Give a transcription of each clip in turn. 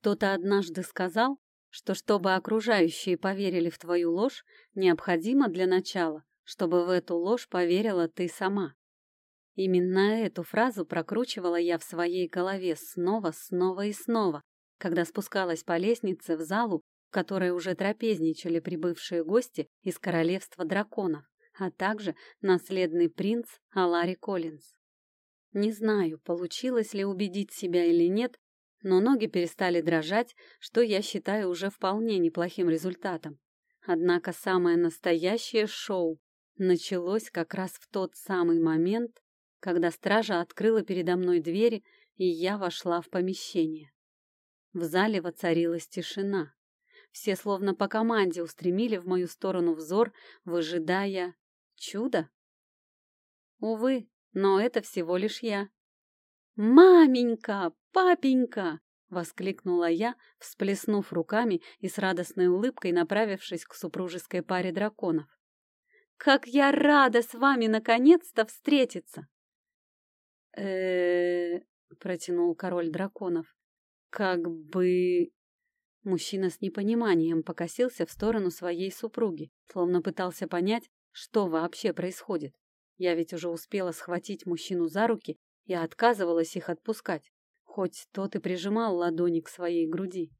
Кто-то однажды сказал, что чтобы окружающие поверили в твою ложь, необходимо для начала, чтобы в эту ложь поверила ты сама. Именно эту фразу прокручивала я в своей голове снова, снова и снова, когда спускалась по лестнице в залу, в которой уже трапезничали прибывшие гости из королевства драконов, а также наследный принц Алари Коллинз. Не знаю, получилось ли убедить себя или нет, но ноги перестали дрожать, что я считаю уже вполне неплохим результатом. Однако самое настоящее шоу началось как раз в тот самый момент, когда стража открыла передо мной двери, и я вошла в помещение. В зале воцарилась тишина. Все словно по команде устремили в мою сторону взор, выжидая чуда. Увы, но это всего лишь я. «Маменька! Папенька!» — воскликнула я, всплеснув руками и с радостной улыбкой направившись к супружеской паре драконов. «Как я рада с вами наконец-то встретиться!» э протянул король драконов. «Как бы...» Мужчина с непониманием покосился в сторону своей супруги, словно пытался понять, что вообще происходит. Я ведь уже успела схватить мужчину за руки и отказывалась их отпускать, хоть тот и прижимал ладони к своей груди.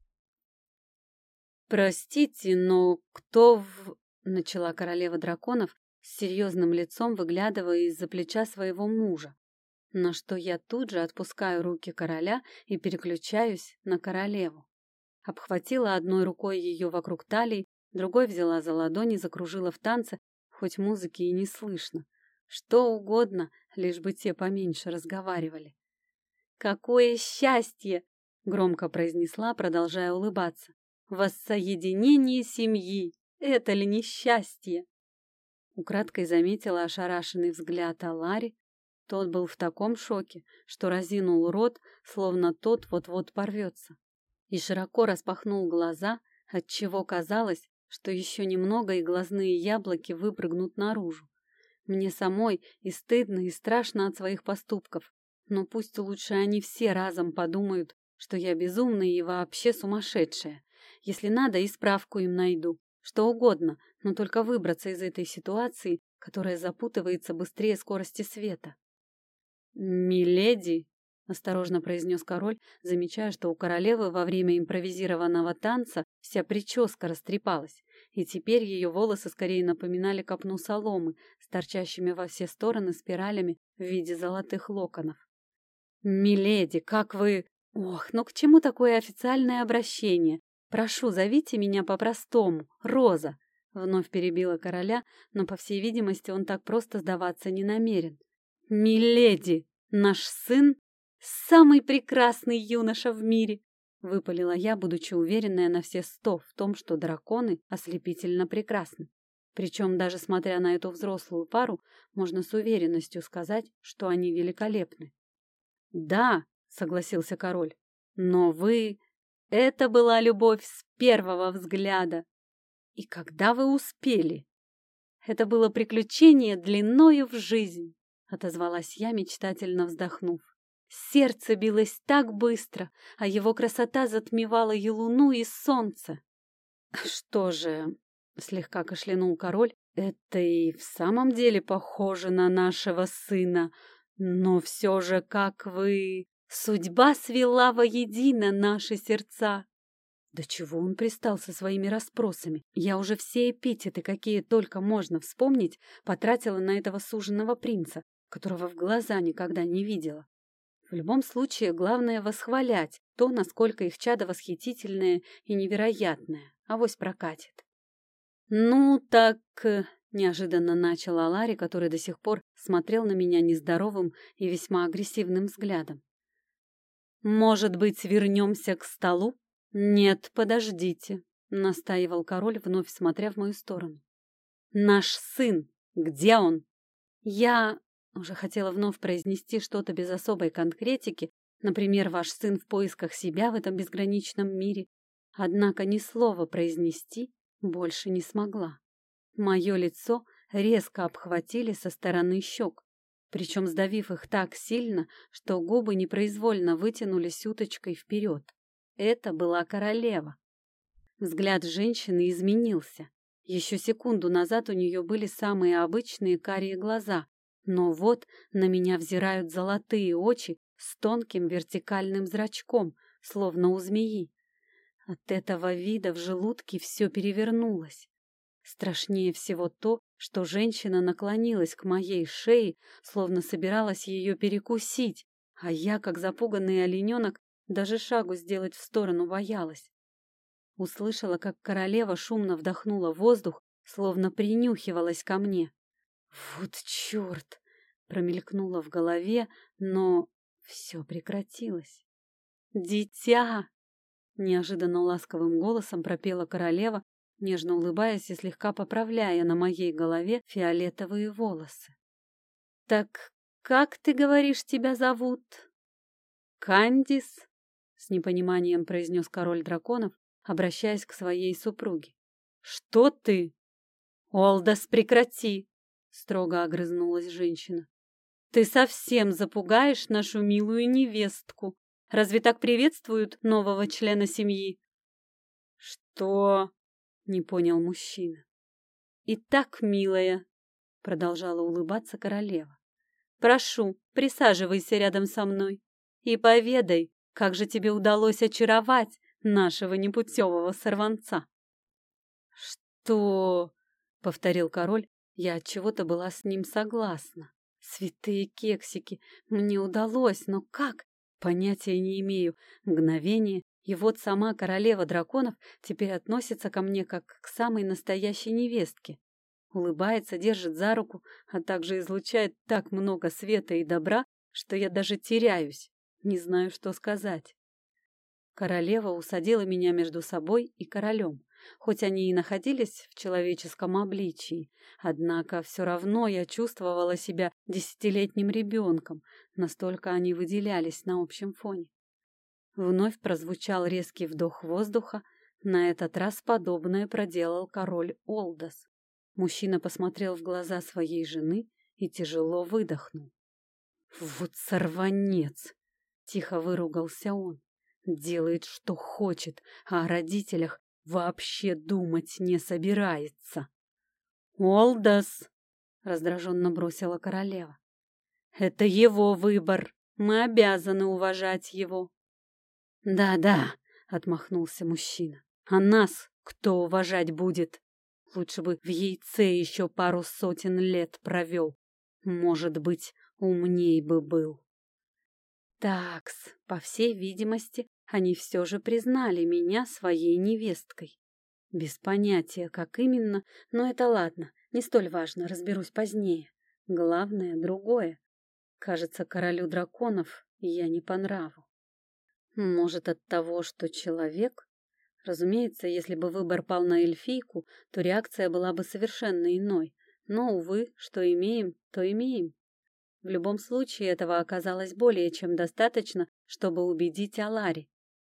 «Простите, но кто в...» — начала королева драконов с серьезным лицом, выглядывая из-за плеча своего мужа, на что я тут же отпускаю руки короля и переключаюсь на королеву. Обхватила одной рукой ее вокруг талии, другой взяла за ладони, закружила в танце, хоть музыки и не слышно. Что угодно, лишь бы те поменьше разговаривали. «Какое счастье!» — громко произнесла, продолжая улыбаться. «Воссоединение семьи! Это ли не счастье?» Украдкой заметила ошарашенный взгляд Алари. Тот был в таком шоке, что разинул рот, словно тот вот-вот порвется. И широко распахнул глаза, отчего казалось, что еще немного и глазные яблоки выпрыгнут наружу. Мне самой и стыдно, и страшно от своих поступков. Но пусть лучше они все разом подумают, что я безумная и вообще сумасшедшая. Если надо, и справку им найду. Что угодно, но только выбраться из этой ситуации, которая запутывается быстрее скорости света. «Миледи!» — осторожно произнес король, замечая, что у королевы во время импровизированного танца вся прическа растрепалась и теперь ее волосы скорее напоминали копну соломы с торчащими во все стороны спиралями в виде золотых локонов. «Миледи, как вы...» «Ох, ну к чему такое официальное обращение? Прошу, зовите меня по-простому, Роза!» Вновь перебила короля, но, по всей видимости, он так просто сдаваться не намерен. «Миледи, наш сын — самый прекрасный юноша в мире!» Выпалила я, будучи уверенная на все сто в том, что драконы ослепительно прекрасны. Причем, даже смотря на эту взрослую пару, можно с уверенностью сказать, что они великолепны. «Да», — согласился король, — «но вы...» «Это была любовь с первого взгляда. И когда вы успели?» «Это было приключение длиною в жизнь», — отозвалась я, мечтательно вздохнув. Сердце билось так быстро, а его красота затмевала и луну, и солнце. «Что же...» — слегка кашлянул король. «Это и в самом деле похоже на нашего сына, но все же, как вы... Судьба свела воедино наши сердца!» Да чего он пристал со своими расспросами? Я уже все эпитеты, какие только можно вспомнить, потратила на этого суженого принца, которого в глаза никогда не видела. В любом случае, главное восхвалять то, насколько их чадо восхитительное и невероятное. Авось прокатит. «Ну так...» — неожиданно начала Ларри, который до сих пор смотрел на меня нездоровым и весьма агрессивным взглядом. «Может быть, вернемся к столу?» «Нет, подождите», — настаивал король, вновь смотря в мою сторону. «Наш сын! Где он?» «Я...» Уже хотела вновь произнести что-то без особой конкретики, например, ваш сын в поисках себя в этом безграничном мире, однако ни слова произнести больше не смогла. Мое лицо резко обхватили со стороны щек, причем сдавив их так сильно, что губы непроизвольно вытянулись уточкой вперед. это была королева. Взгляд женщины изменился. Еще секунду назад у нее были самые обычные карие глаза, но вот на меня взирают золотые очи с тонким вертикальным зрачком, словно у змеи. От этого вида в желудке все перевернулось. Страшнее всего то, что женщина наклонилась к моей шее, словно собиралась ее перекусить, а я, как запуганный олененок, даже шагу сделать в сторону боялась. Услышала, как королева шумно вдохнула воздух, словно принюхивалась ко мне. «Вот черт!» — промелькнуло в голове, но все прекратилось. «Дитя!» — неожиданно ласковым голосом пропела королева, нежно улыбаясь и слегка поправляя на моей голове фиолетовые волосы. «Так как, ты говоришь, тебя зовут?» «Кандис», — с непониманием произнес король драконов, обращаясь к своей супруге. «Что ты?» «Олдас, прекрати!» — строго огрызнулась женщина. «Ты совсем запугаешь нашу милую невестку. Разве так приветствуют нового члена семьи?» «Что?» — не понял мужчина. «Итак, милая», — продолжала улыбаться королева, — «прошу, присаживайся рядом со мной и поведай, как же тебе удалось очаровать нашего непутевого сорванца». «Что?» — повторил король, я от чего-то была с ним согласна. Святые кексики, мне удалось, но как? Понятия не имею. Мгновение, и вот сама королева драконов теперь относится ко мне как к самой настоящей невестке. Улыбается, держит за руку, а также излучает так много света и добра, что я даже теряюсь, не знаю, что сказать. Королева усадила меня между собой и королем. Хоть они и находились в человеческом обличии, однако все равно я чувствовала себя десятилетним ребенком, настолько они выделялись на общем фоне. Вновь прозвучал резкий вдох воздуха, на этот раз подобное проделал король Олдос. Мужчина посмотрел в глаза своей жены и тяжело выдохнул. «Вот сорванец!» — тихо выругался он. «Делает, что хочет, а о родителях вообще думать не собирается». «Олдос!» — раздраженно бросила королева. «Это его выбор. Мы обязаны уважать его. «Да-да», — отмахнулся мужчина. «А нас кто уважать будет? Лучше бы в яйце еще пару сотен лет провел. Может быть, умней бы был». Такс, по всей видимости, они все же признали меня своей невесткой. Без понятия, как именно, но это ладно, не столь важно, разберусь позднее. Главное — другое. Кажется, королю драконов я не по нраву. Может, от того, что человек? Разумеется, если бы выбор пал на эльфийку, то реакция была бы совершенно иной. Но, увы, что имеем, то имеем. В любом случае, этого оказалось более чем достаточно, чтобы убедить Алари.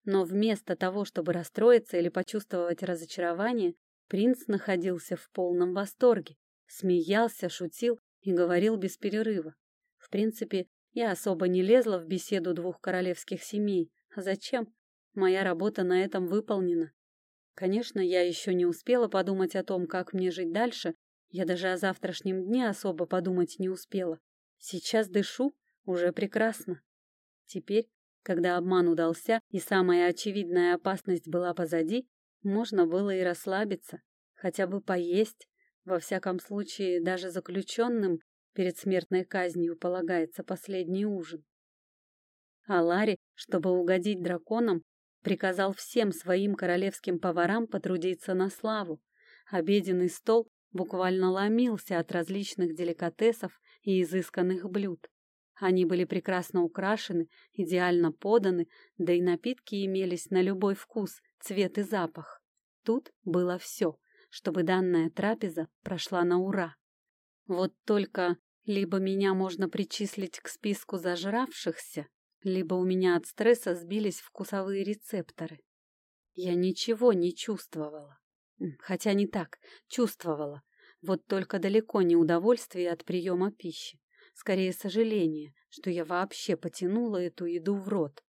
Но вместо того, чтобы расстроиться или почувствовать разочарование, принц находился в полном восторге, смеялся, шутил и говорил без перерыва. В принципе, я особо не лезла в беседу двух королевских семей, а зачем? Моя работа на этом выполнена. Конечно, я еще не успела подумать о том, как мне жить дальше. Я даже о завтрашнем дне особо подумать не успела. Сейчас дышу, уже прекрасно. Теперь, когда обман удался и самая очевидная опасность была позади, можно было и расслабиться, хотя бы поесть. Во всяком случае, даже заключенным перед смертной казнью полагается последний ужин. А Ларри, чтобы угодить драконам, приказал всем своим королевским поварам потрудиться на славу. Обеденный стол буквально ломился от различных деликатесов и изысканных блюд. Они были прекрасно украшены, идеально поданы, да и напитки имелись на любой вкус, цвет и запах. Тут было все, чтобы данная трапеза прошла на ура. Вот только либо меня можно причислить к списку зажравшихся, либо у меня от стресса сбились вкусовые рецепторы. Я ничего не чувствовала. Хотя не так, чувствовала. Вот только далеко не удовольствие от приема пищи. Скорее, сожаление, что я вообще потянула эту еду в рот.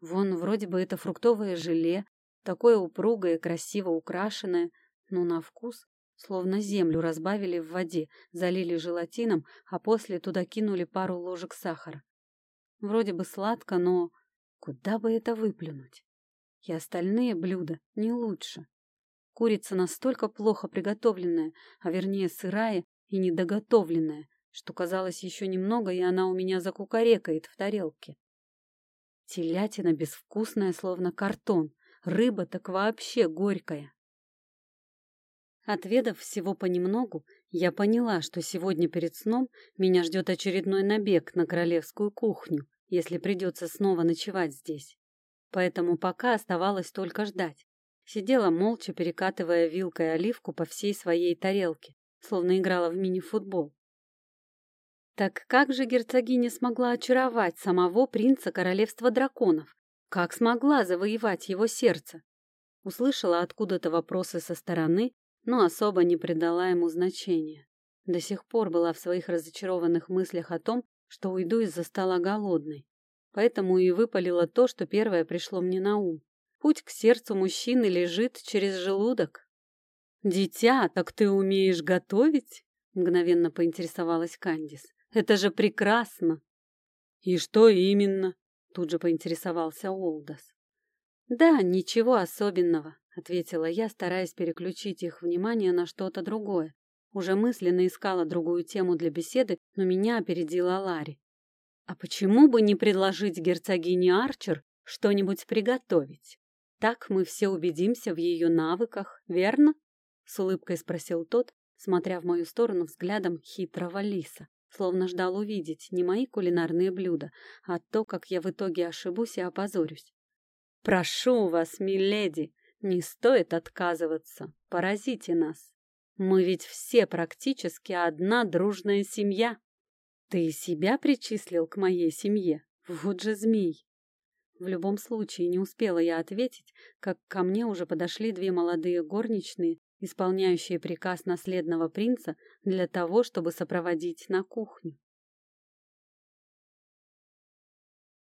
Вон вроде бы это фруктовое желе, такое упругое, красиво украшенное, но на вкус словно землю разбавили в воде, залили желатином, а после туда кинули пару ложек сахара. Вроде бы сладко, но куда бы это выплюнуть? И остальные блюда не лучше. Курица настолько плохо приготовленная, а вернее сырая и недоготовленная, что казалось еще немного, и она у меня закукарекает в тарелке. Телятина безвкусная, словно картон, рыба так вообще горькая. Отведав всего понемногу, я поняла, что сегодня перед сном меня ждет очередной набег на королевскую кухню, если придется снова ночевать здесь. Поэтому пока оставалось только ждать. Сидела молча, перекатывая вилкой оливку по всей своей тарелке, словно играла в мини-футбол. Так как же герцогиня смогла очаровать самого принца королевства драконов? Как смогла завоевать его сердце? Услышала откуда-то вопросы со стороны, но особо не придала ему значения. До сих пор была в своих разочарованных мыслях о том, что уйду из-за стола голодной. Поэтому и выпалила то, что первое пришло мне на ум. Путь к сердцу мужчины лежит через желудок. «Дитя, так ты умеешь готовить?» — мгновенно поинтересовалась Кандис. «Это же прекрасно!» «И что именно?» — тут же поинтересовался Олдас. «Да, ничего особенного», — ответила я, стараясь переключить их внимание на что-то другое. Уже мысленно искала другую тему для беседы, но меня опередила Ларри. «А почему бы не предложить герцогине Арчер что-нибудь приготовить? Так мы все убедимся в ее навыках, верно?» С улыбкой спросил тот, смотря в мою сторону взглядом хитрого лиса, словно ждал увидеть не мои кулинарные блюда, а то, как я в итоге ошибусь и опозорюсь. «Прошу вас, миледи!» Не стоит отказываться. Поразите нас. Мы ведь все практически одна дружная семья. Ты себя причислил к моей семье? Вот же змей. В любом случае, не успела я ответить, как ко мне уже подошли две молодые горничные, исполняющие приказ наследного принца для того, чтобы сопроводить на кухню.